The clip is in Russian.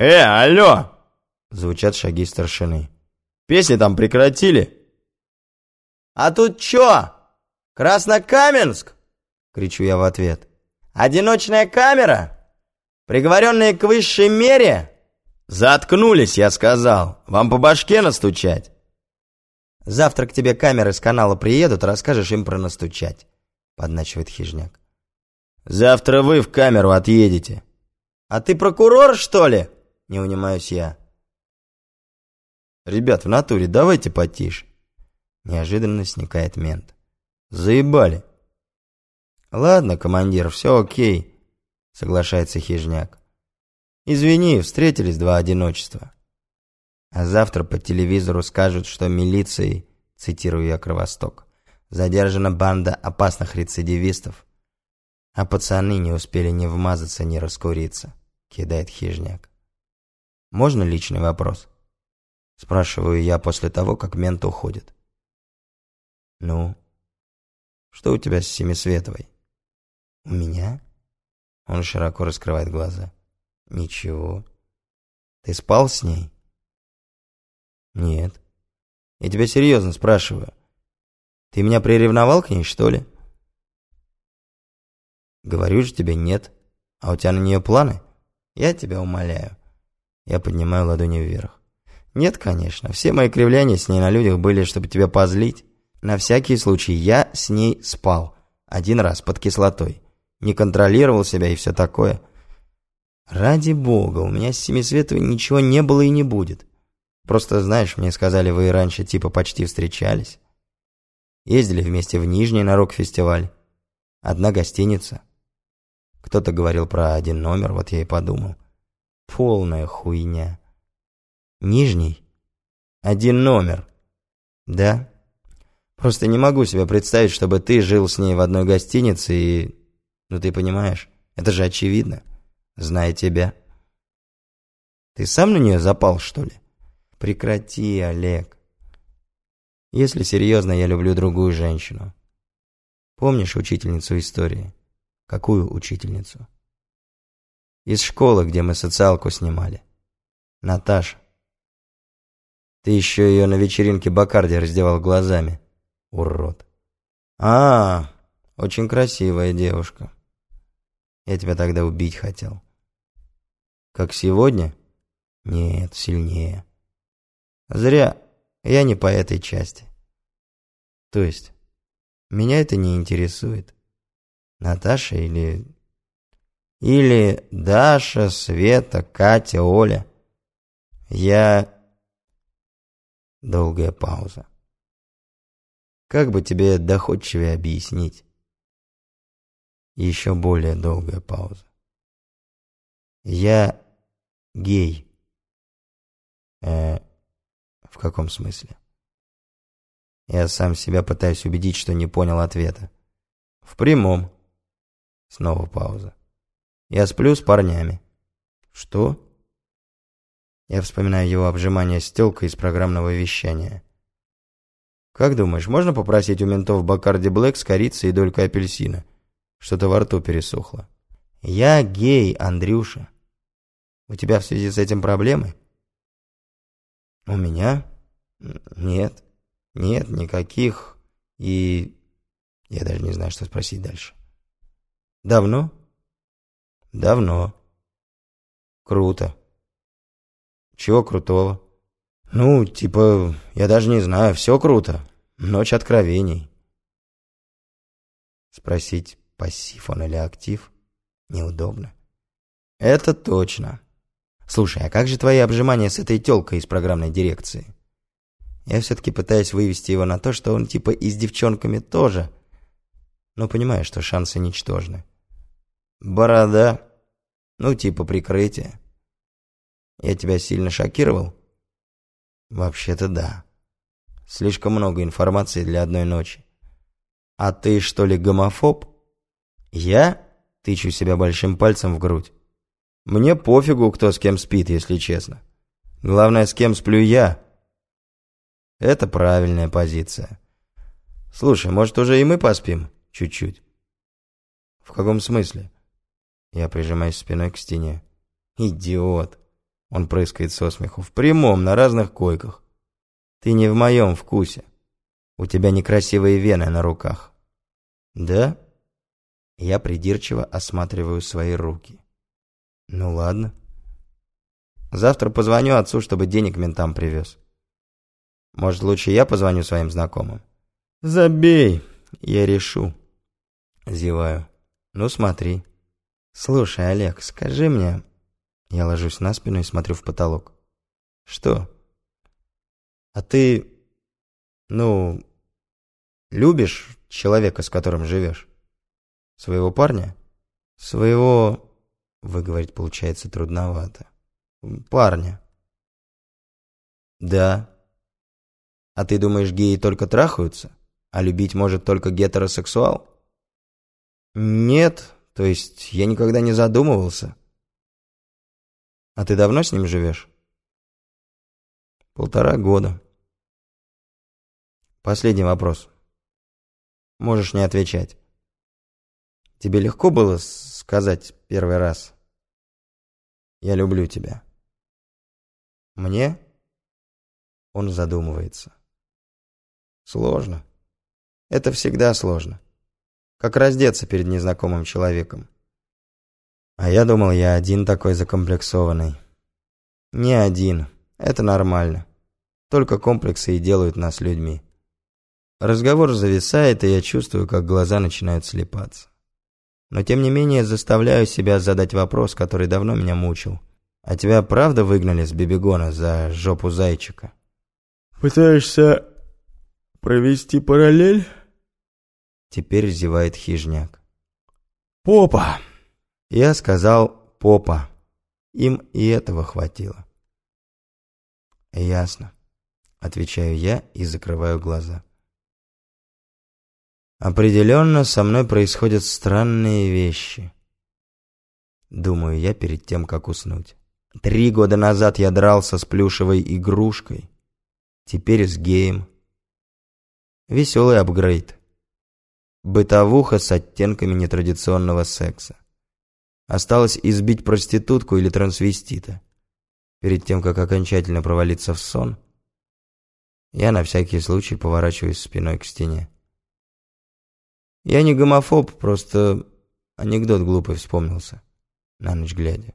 «Э, алло!» Звучат шаги старшины. «Песни там прекратили?» «А тут чё? Краснокаменск?» Кричу я в ответ. «Одиночная камера? Приговоренные к высшей мере?» «Заткнулись, я сказал. Вам по башке настучать?» «Завтра к тебе камеры с канала приедут, расскажешь им про настучать», — подначивает хижняк. «Завтра вы в камеру отъедете». «А ты прокурор, что ли?» — не унимаюсь я. «Ребят, в натуре, давайте потише». Неожиданно сникает мент. «Заебали». «Ладно, командир, все окей», — соглашается хижняк. «Извини, встретились два одиночества». А завтра по телевизору скажут, что милицией, цитирую я Кровосток, задержана банда опасных рецидивистов, а пацаны не успели ни вмазаться, ни раскуриться, кидает хижняк. Можно личный вопрос? Спрашиваю я после того, как мент уходит. Ну, что у тебя с Семисветовой? У меня? Он широко раскрывает глаза. Ничего. Ты спал с ней? Нет. Я тебя серьезно спрашиваю. Ты меня приревновал к ней, что ли? Говорю же тебе нет. А у тебя на нее планы? Я тебя умоляю. Я поднимаю ладони вверх. Нет, конечно. Все мои кривляния с ней на людях были, чтобы тебя позлить. На всякий случай я с ней спал. Один раз под кислотой. Не контролировал себя и все такое. Ради бога, у меня с Семисветовой ничего не было и не будет. Просто, знаешь, мне сказали, вы и раньше типа почти встречались. Ездили вместе в Нижний на рок-фестиваль. Одна гостиница. Кто-то говорил про один номер, вот я и подумал. Полная хуйня. Нижний? Один номер. Да? Просто не могу себе представить, чтобы ты жил с ней в одной гостинице и... Ну ты понимаешь, это же очевидно, зная тебя. Ты сам на нее запал, что ли? Прекрати, Олег. Если серьезно, я люблю другую женщину. Помнишь учительницу истории? Какую учительницу? Из школы, где мы социалку снимали. Наташа. Ты еще ее на вечеринке Бакарди раздевал глазами. Урод. А, очень красивая девушка. Я тебя тогда убить хотел. Как сегодня? Нет, сильнее. Зря. Я не по этой части. То есть, меня это не интересует. Наташа или... Или Даша, Света, Катя, Оля. Я... Долгая пауза. Как бы тебе доходчивее объяснить? Еще более долгая пауза. Я гей. Э, в каком смысле? Я сам себя пытаюсь убедить, что не понял ответа. В прямом. Снова пауза. Я сплю с парнями. Что? Я вспоминаю его обжимание с тёлкой из программного вещания. Как думаешь, можно попросить у ментов Бакарди Блэк с корицей и долькой апельсина? Что-то во рту пересохло. Я гей, Андрюша. У тебя в связи с этим проблемы? У меня? Нет. Нет, никаких. И... Я даже не знаю, что спросить дальше. Давно? Давно. Круто. Чего крутого? Ну, типа, я даже не знаю, все круто. Ночь откровений. Спросить, пассив он или актив, неудобно. Это точно. Слушай, а как же твои обжимания с этой тёлкой из программной дирекции? Я все-таки пытаюсь вывести его на то, что он типа и с девчонками тоже. Но понимаю, что шансы ничтожны. Борода. Ну, типа прикрытие. Я тебя сильно шокировал? Вообще-то да. Слишком много информации для одной ночи. А ты что ли гомофоб? Я? Тычу себя большим пальцем в грудь. Мне пофигу, кто с кем спит, если честно. Главное, с кем сплю я. Это правильная позиция. Слушай, может, уже и мы поспим? Чуть-чуть. В каком смысле? Я прижимаюсь спиной к стене. Идиот. Он прыскает со смеху. В прямом, на разных койках. Ты не в моем вкусе. У тебя некрасивые вены на руках. Да? Я придирчиво осматриваю свои руки. Ну ладно. Завтра позвоню отцу, чтобы денег ментам привез. Может, лучше я позвоню своим знакомым? Забей, я решу. Зеваю. Ну, смотри. Слушай, Олег, скажи мне... Я ложусь на спину и смотрю в потолок. Что? А ты... Ну... Любишь человека, с которым живешь? Своего парня? Своего... Выговорить получается трудновато. Парня. Да. А ты думаешь, геи только трахаются? А любить может только гетеросексуал? Нет, то есть я никогда не задумывался. А ты давно с ним живешь? Полтора года. Последний вопрос. Можешь не отвечать. Тебе легко было сказать первый раз «Я люблю тебя»? Мне? Он задумывается. Сложно. Это всегда сложно. Как раздеться перед незнакомым человеком. А я думал, я один такой закомплексованный. Не один. Это нормально. Только комплексы и делают нас людьми. Разговор зависает, и я чувствую, как глаза начинают слепаться. Но тем не менее заставляю себя задать вопрос, который давно меня мучил. А тебя правда выгнали с Бибигона за жопу зайчика? Пытаешься провести параллель? Теперь зевает хижняк. «Попа!» Я сказал «попа». Им и этого хватило. «Ясно», — отвечаю я и закрываю глаза. «Определенно со мной происходят странные вещи», — думаю я перед тем, как уснуть. Три года назад я дрался с плюшевой игрушкой, теперь с геем. Веселый апгрейд. Бытовуха с оттенками нетрадиционного секса. Осталось избить проститутку или трансвестита. Перед тем, как окончательно провалиться в сон, я на всякий случай поворачиваюсь спиной к стене. Я не гомофоб, просто анекдот глупый вспомнился, на ночь глядя.